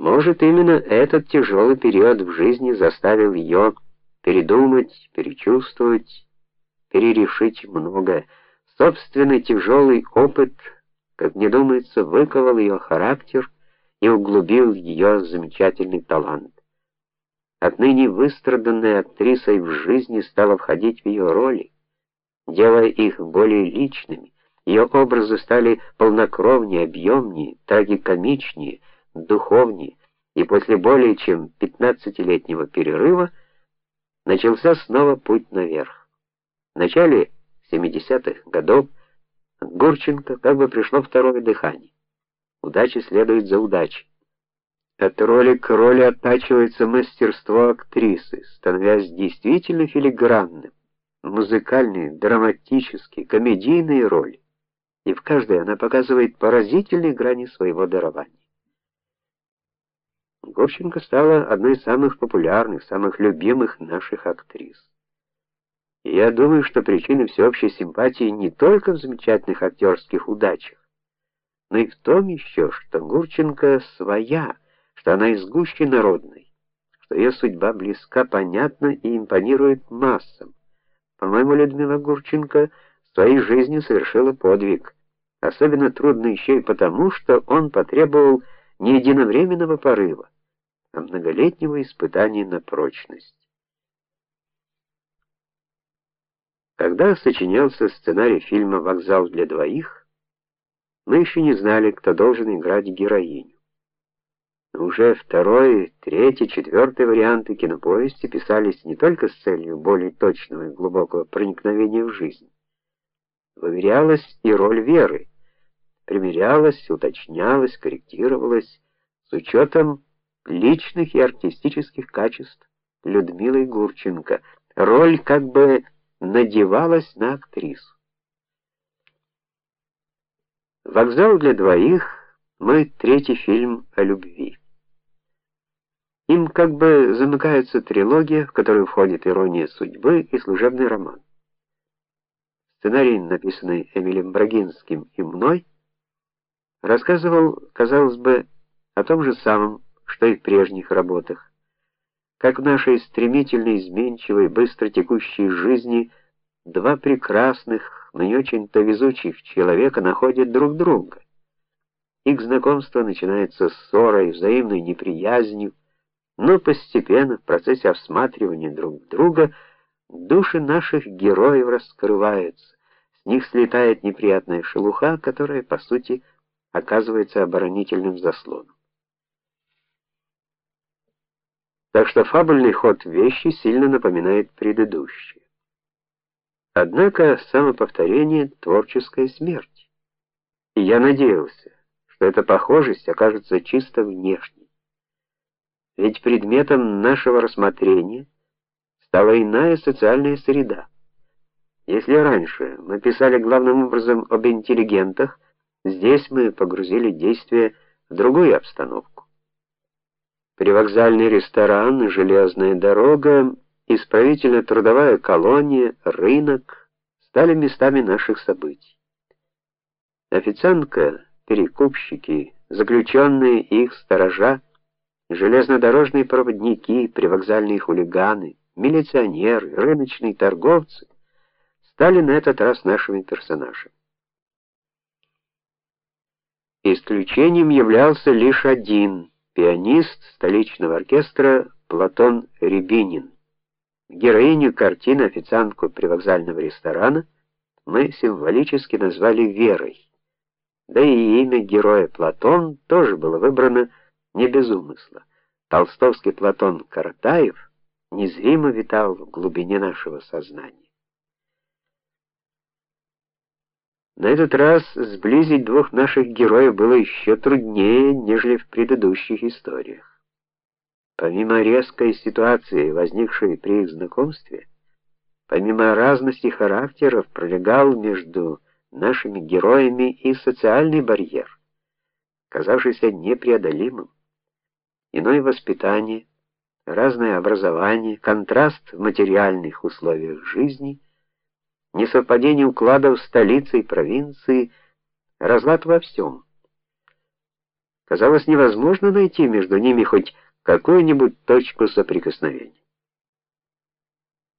Может, именно этот тяжелый период в жизни заставил ее передумать, перечувствовать, перерешить многое. Собственный тяжелый опыт, как мне думается, выковал ее характер и углубил ее замечательный талант. Отныне выстраданная актрисой в жизни стала входить в ее роли, делая их более личными. Ее образы стали полнокровнее, объемнее, трагикомичнее, духовнее, и после более чем пятнадцатилетнего перерыва начался снова путь наверх. В начале 70-х годов Гурченко как бы пришло второе дыхание. Удача следует за удачей. От роли к роли оттачивается мастерство актрисы, становясь действительно филигранным. Музыкальные, драматические, комедийные роли. И в каждой она показывает поразительные грани своего дарования. Гурченко стала одной из самых популярных, самых любимых наших актрис. И я думаю, что причина всеобщей симпатии не только в замечательных актерских удачах, но и в том еще, что Гурченко своя, что она из гущи народной, что ее судьба близка, понятна и импонирует массам. По-моему, Людмила Гурченко своей жизнью совершила подвиг. Особенно трудно еще и потому, что он потребовал не единовременного порыва, а многолетнего испытания на прочность. Когда сочинялся сценарий фильма Вокзал для двоих, мы еще не знали, кто должен играть героиню. Но уже второй, третий, четвертый варианты киноповести писались не только с целью более точного и глубокого проникновения в жизнь. Выверялась и роль Веры, примерялась, уточнялась, корректировалась с учетом личных и артистических качеств Людмилы Гурченко. Роль как бы надевалась на актрису. Вокзал для двоих мой третий фильм о любви. Им как бы замыкается трилогия, в которую входит ирония судьбы и служебный роман. Сценарий, написанный Эмилем Брагинским и мной, рассказывал, казалось бы, о том же самом, что и в прежних работах. Как в нашей стремительной, изменчивой, быстро текущей жизни два прекрасных, но не очень-то везучих человека находят друг друга. Их знакомство начинается с ссорой, взаимной неприязнью, но постепенно в процессе осматривания друг друга души наших героев раскрываются. С них слетает неприятная шелуха, которая, по сути, оказывается оборонительным заслоном. Так что фабульный ход вещи сильно напоминает предыдущий. Однако самоповторение творческая смерть. И я надеялся, что эта похожесть окажется чисто внешней. Ведь предметом нашего рассмотрения стала иная социальная среда. Если раньше мы писали главным образом об интеллигентах, здесь мы погрузили действие в другую обстановку. Привокзальный ресторан, железная дорога, исправительно-трудовая колония, рынок стали местами наших событий. Официантка, перекупщики, заключенные их сторожа, железнодорожные проводники, привокзальные хулиганы, милиционеры, рыночные торговцы стали на этот раз нашими персонажами. Исключением являлся лишь один пианист столичного оркестра Платон Рябинин. Героиню картины официантку привокзального ресторана мы символически назвали Верой. Да и имя героя Платон тоже было выбрано не без умысла. Толстовский Платон Каратаев незримо витал в глубине нашего сознания. На этот раз сблизить двух наших героев было еще труднее, нежели в предыдущих историях. Помимо резкой ситуации, возникшей при их знакомстве, помимо разности характеров, пролегал между нашими героями и социальный барьер, казавшийся непреодолимым. Иное воспитание, разное образование, контраст в материальных условиях жизни — несовпадение укладов столицы и провинции, разлад во всем. казалось невозможно найти между ними хоть какую-нибудь точку соприкосновения.